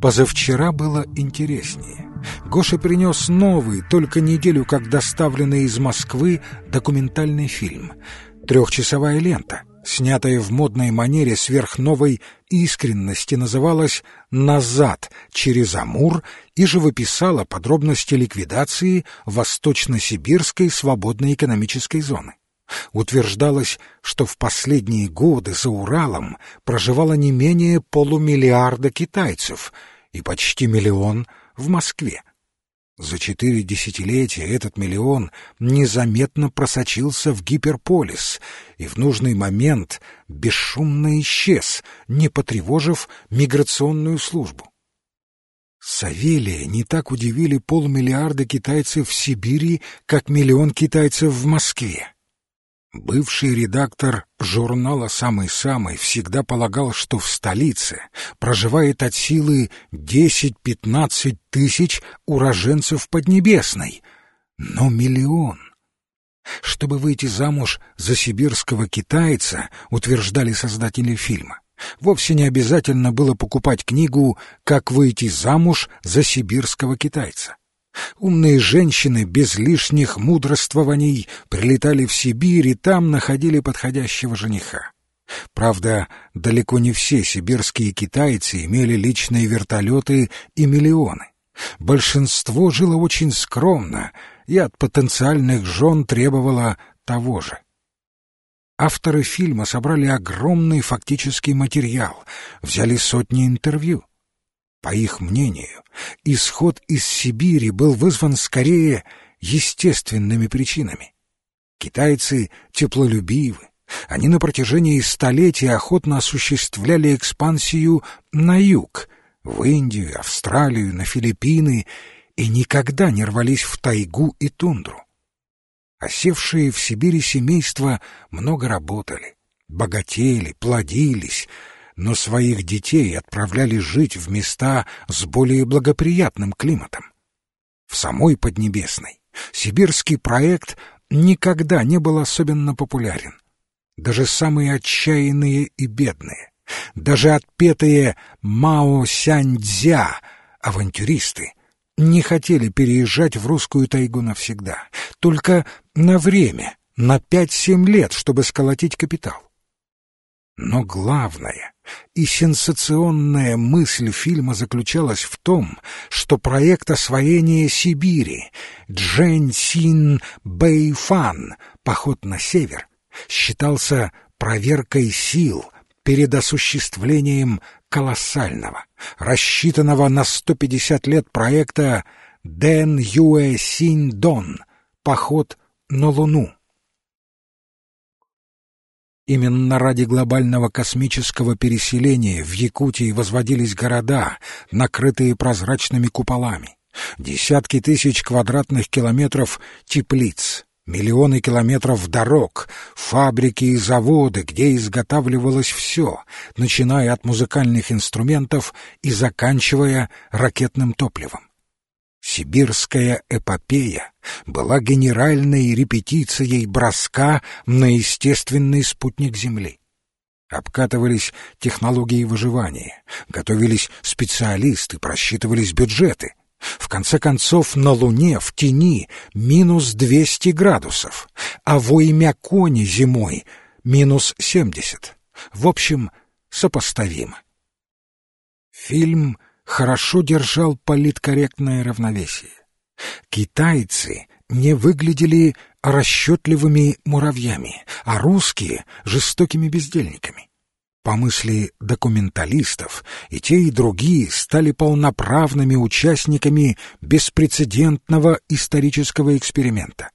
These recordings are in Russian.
Позавчера было интереснее. Гоша принес новый, только неделю как доставленный из Москвы, документальный фильм. Трехчасовая лента, снятая в модной манере сверхновой искренности, называлась «Назад через Амур» и живописала подробности ликвидации Восточно-Сибирской свободной экономической зоны. Утверждалось, что в последние годы за Уралом проживало не менее полумиллиарда китайцев и почти миллион в Москве. За четыре десятилетия этот миллион незаметно просочился в гиперполис и в нужный момент бесшумно исчез, не потревожив миграционную службу. Савелия не так удивили полмиллиарда китайцев в Сибири, как миллион китайцев в Москве. Бывший редактор журнала «Самый-самый» всегда полагал, что в столице проживает от силы 10-15 тысяч уроженцев Поднебесной, но миллион. Чтобы выйти замуж за сибирского китайца, утверждали создатели фильма, вовсе не обязательно было покупать книгу «Как выйти замуж за сибирского китайца». Умные женщины без лишних мудрствований прилетали в Сибирь и там находили подходящего жениха. Правда, далеко не все сибирские китайцы имели личные вертолеты и миллионы. Большинство жило очень скромно и от потенциальных жен требовало того же. Авторы фильма собрали огромный фактический материал, взяли сотни интервью. По их мнению, исход из Сибири был вызван скорее естественными причинами. Китайцы теплолюбивы, они на протяжении столетий охотно осуществляли экспансию на юг, в Индию, Австралию, на Филиппины и никогда не рвались в тайгу и тундру. Осевшие в Сибири семейства много работали, богатели, плодились, но своих детей отправляли жить в места с более благоприятным климатом. В самой Поднебесной сибирский проект никогда не был особенно популярен. Даже самые отчаянные и бедные, даже отпетые Мао Сяньцзя, авантюристы, не хотели переезжать в русскую тайгу навсегда, только на время, на пять-семь лет, чтобы сколотить капитал. Но главное и сенсационная мысль фильма заключалась в том, что проект освоения Сибири Джен Син Бэйфан «Поход на север» считался проверкой сил перед осуществлением колоссального, рассчитанного на 150 лет проекта Дэн Юэ Синь Дон «Поход на Луну». Именно ради глобального космического переселения в Якутии возводились города, накрытые прозрачными куполами. Десятки тысяч квадратных километров теплиц, миллионы километров дорог, фабрики и заводы, где изготавливалось все, начиная от музыкальных инструментов и заканчивая ракетным топливом. Сибирская эпопея была генеральной репетицией броска на естественный спутник Земли. Обкатывались технологии выживания, готовились специалисты, просчитывались бюджеты. В конце концов, на Луне в тени минус 200 градусов, а в Уймяконе зимой минус 70. В общем, сопоставимо. Фильм — хорошо держал политкорректное равновесие. Китайцы не выглядели расчетливыми муравьями, а русские — жестокими бездельниками. По мысли документалистов, и те, и другие стали полноправными участниками беспрецедентного исторического эксперимента.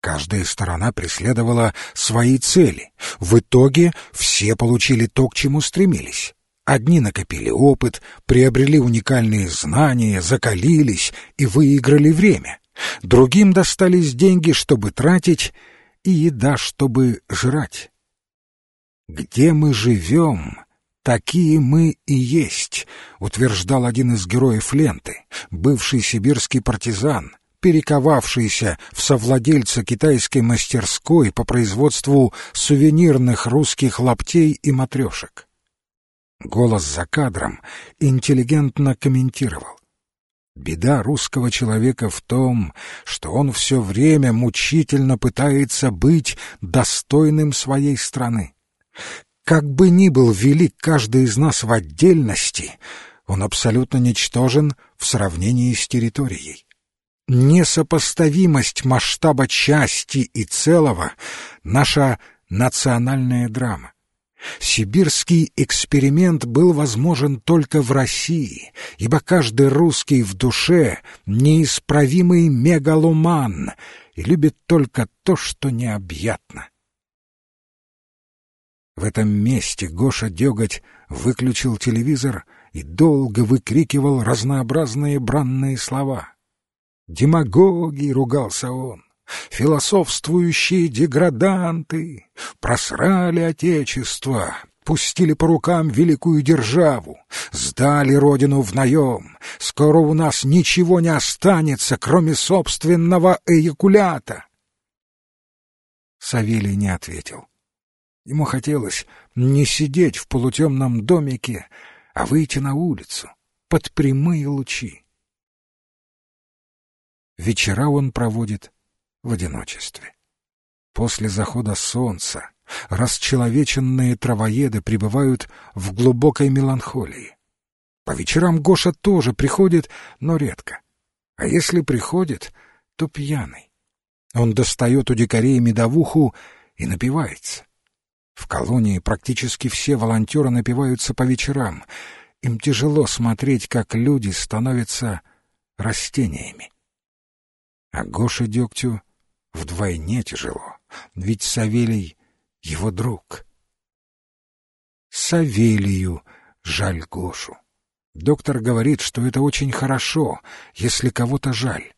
Каждая сторона преследовала свои цели. В итоге все получили то, к чему стремились. Одни накопили опыт, приобрели уникальные знания, закалились и выиграли время. Другим достались деньги, чтобы тратить, и еда, чтобы жрать. «Где мы живем, такие мы и есть», — утверждал один из героев ленты, бывший сибирский партизан, перековавшийся в совладельца китайской мастерской по производству сувенирных русских лаптей и матрешек. Голос за кадром интеллигентно комментировал. Беда русского человека в том, что он все время мучительно пытается быть достойным своей страны. Как бы ни был велик каждый из нас в отдельности, он абсолютно ничтожен в сравнении с территорией. Несопоставимость масштаба части и целого — наша национальная драма. Сибирский эксперимент был возможен только в России, ибо каждый русский в душе — неисправимый мегаломан и любит только то, что необъятно. В этом месте Гоша Деготь выключил телевизор и долго выкрикивал разнообразные бранные слова. «Демагоги!» — ругался он философствующие деграданты, просрали отечество, пустили по рукам великую державу, сдали родину в наем. Скоро у нас ничего не останется, кроме собственного эякулята. Савелий не ответил. Ему хотелось не сидеть в полутемном домике, а выйти на улицу под прямые лучи. Вечера он проводит в одиночестве. После захода солнца расчеловеченные травоеды пребывают в глубокой меланхолии. По вечерам Гоша тоже приходит, но редко. А если приходит, то пьяный. Он достает у дикарей медовуху и напивается. В колонии практически все волонтеры напиваются по вечерам. Им тяжело смотреть, как люди становятся растениями. А Гоша Дегтю вдвойне тяжело, ведь Савелий — его друг. Савелию жаль Гошу. Доктор говорит, что это очень хорошо, если кого-то жаль.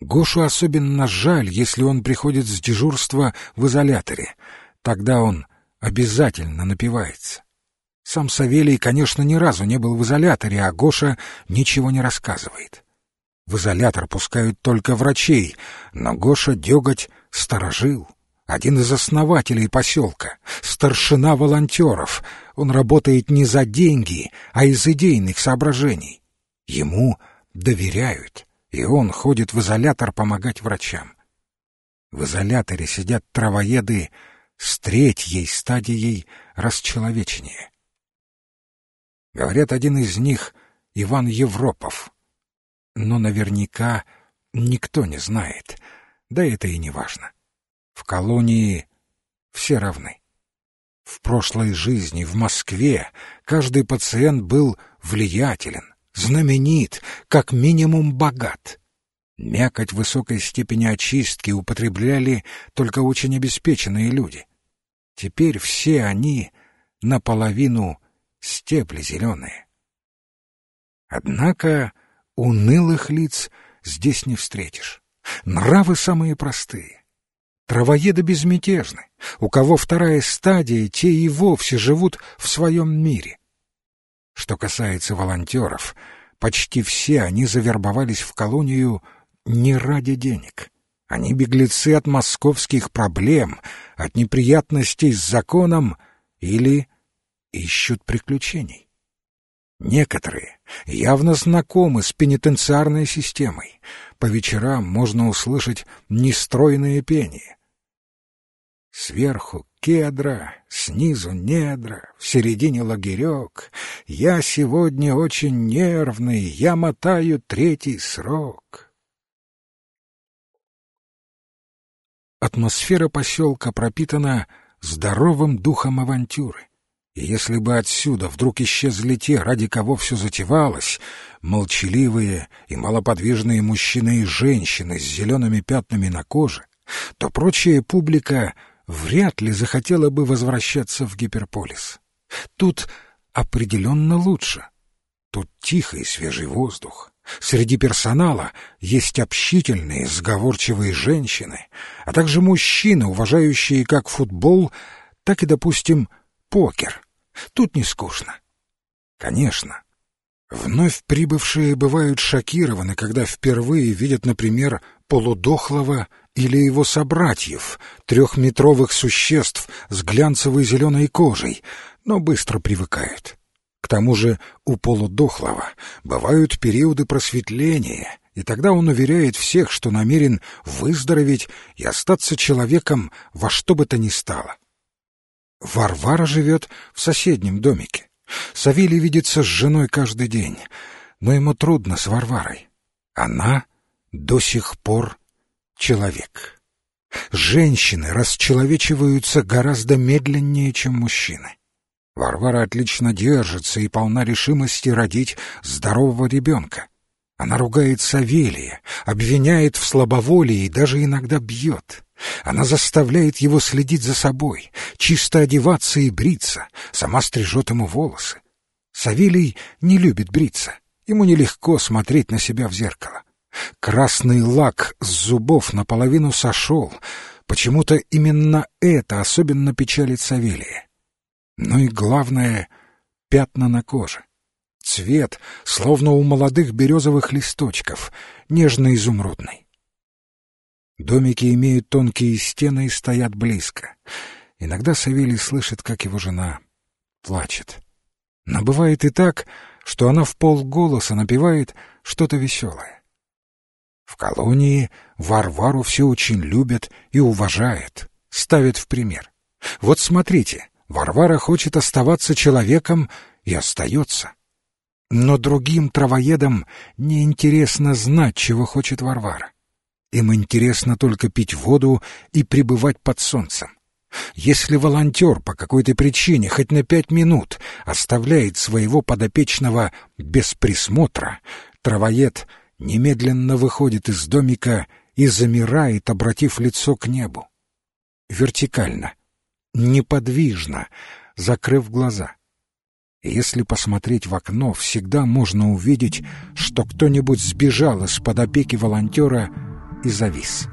Гошу особенно жаль, если он приходит с дежурства в изоляторе. Тогда он обязательно напивается. Сам Савелий, конечно, ни разу не был в изоляторе, а Гоша ничего не рассказывает. В изолятор пускают только врачей, но Гоша Деготь сторожил. Один из основателей поселка, старшина волонтеров. Он работает не за деньги, а из идейных соображений. Ему доверяют, и он ходит в изолятор помогать врачам. В изоляторе сидят травоеды с третьей стадией расчеловечения. Говорят, один из них — Иван Европов — но наверняка никто не знает, да это и не важно. В колонии все равны. В прошлой жизни в Москве каждый пациент был влиятелен, знаменит, как минимум богат. Мякоть высокой степени очистки употребляли только очень обеспеченные люди. Теперь все они наполовину стебли зеленые. Однако Унылых лиц здесь не встретишь. Нравы самые простые. Травоеды безмятежны. У кого вторая стадия, те и вовсе живут в своем мире. Что касается волонтеров, почти все они завербовались в колонию не ради денег. Они беглецы от московских проблем, от неприятностей с законом или ищут приключений. Некоторые явно знакомы с пенитенциарной системой. По вечерам можно услышать нестройное пение. Сверху кедра, снизу недра, в середине лагерек. Я сегодня очень нервный, я мотаю третий срок. Атмосфера поселка пропитана здоровым духом авантюры. И если бы отсюда вдруг исчезли те, ради кого все затевалось, молчаливые и малоподвижные мужчины и женщины с зелеными пятнами на коже, то прочая публика вряд ли захотела бы возвращаться в гиперполис. Тут определенно лучше. Тут тихий свежий воздух. Среди персонала есть общительные, сговорчивые женщины, а также мужчины, уважающие как футбол, так и, допустим, покер — Тут не скучно. Конечно. Вновь прибывшие бывают шокированы, когда впервые видят, например, полудохлого или его собратьев, трехметровых существ с глянцевой зеленой кожей, но быстро привыкают. К тому же у полудохлого бывают периоды просветления, и тогда он уверяет всех, что намерен выздороветь и остаться человеком во что бы то ни стало. Варвара живет в соседнем домике. Савелий видится с женой каждый день, но ему трудно с Варварой. Она до сих пор человек. Женщины расчеловечиваются гораздо медленнее, чем мужчины. Варвара отлично держится и полна решимости родить здорового ребенка. Она ругает Савелия, обвиняет в слабоволии и даже иногда бьет. Она заставляет его следить за собой, чисто одеваться и бриться, сама стрижет ему волосы. Савелий не любит бриться, ему нелегко смотреть на себя в зеркало. Красный лак с зубов наполовину сошел, почему-то именно это особенно печалит Савелия. Ну и главное — пятна на коже. Цвет, словно у молодых березовых листочков, нежно-изумрудный. Домики имеют тонкие стены и стоят близко. Иногда Савелий слышит, как его жена плачет. Но бывает и так, что она в полголоса напевает что-то веселое. В колонии Варвару все очень любят и уважают, ставят в пример. Вот смотрите, Варвара хочет оставаться человеком и остается. Но другим травоедам неинтересно знать, чего хочет Варвара. Им интересно только пить воду и пребывать под солнцем. Если волонтер по какой-то причине хоть на пять минут оставляет своего подопечного без присмотра, травоед немедленно выходит из домика и замирает, обратив лицо к небу. Вертикально, неподвижно, закрыв глаза. Если посмотреть в окно, всегда можно увидеть, что кто-нибудь сбежал из-под опеки волонтера и завис.